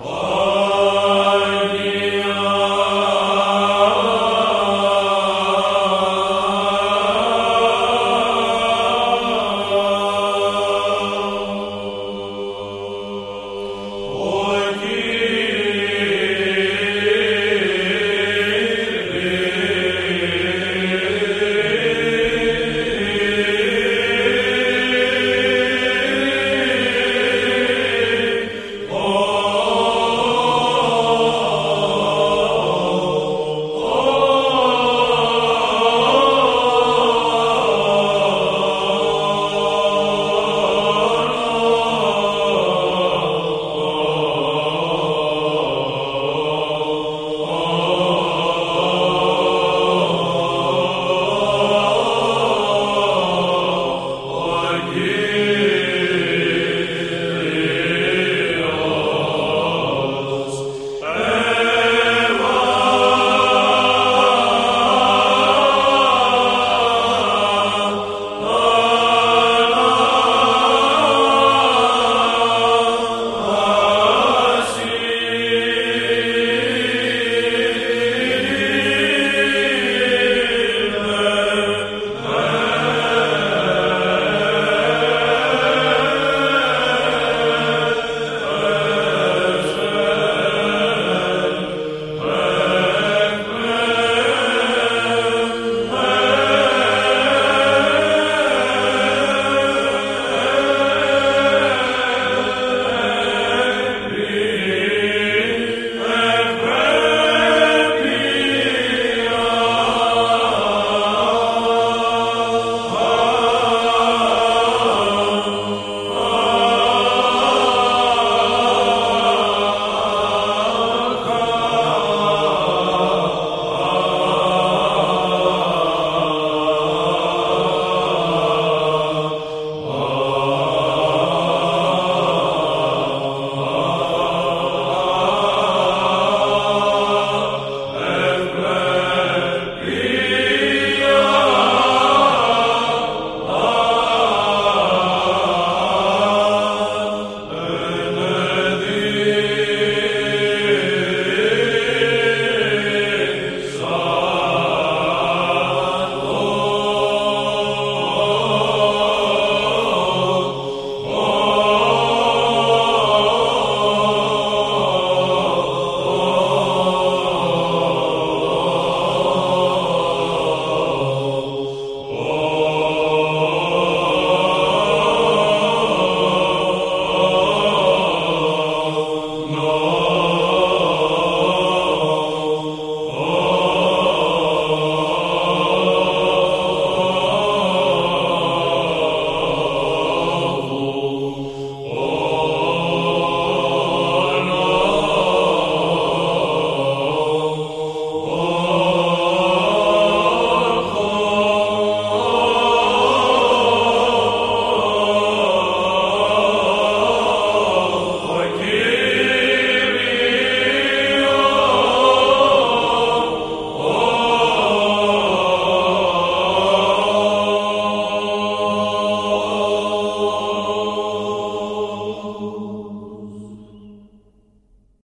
Oh!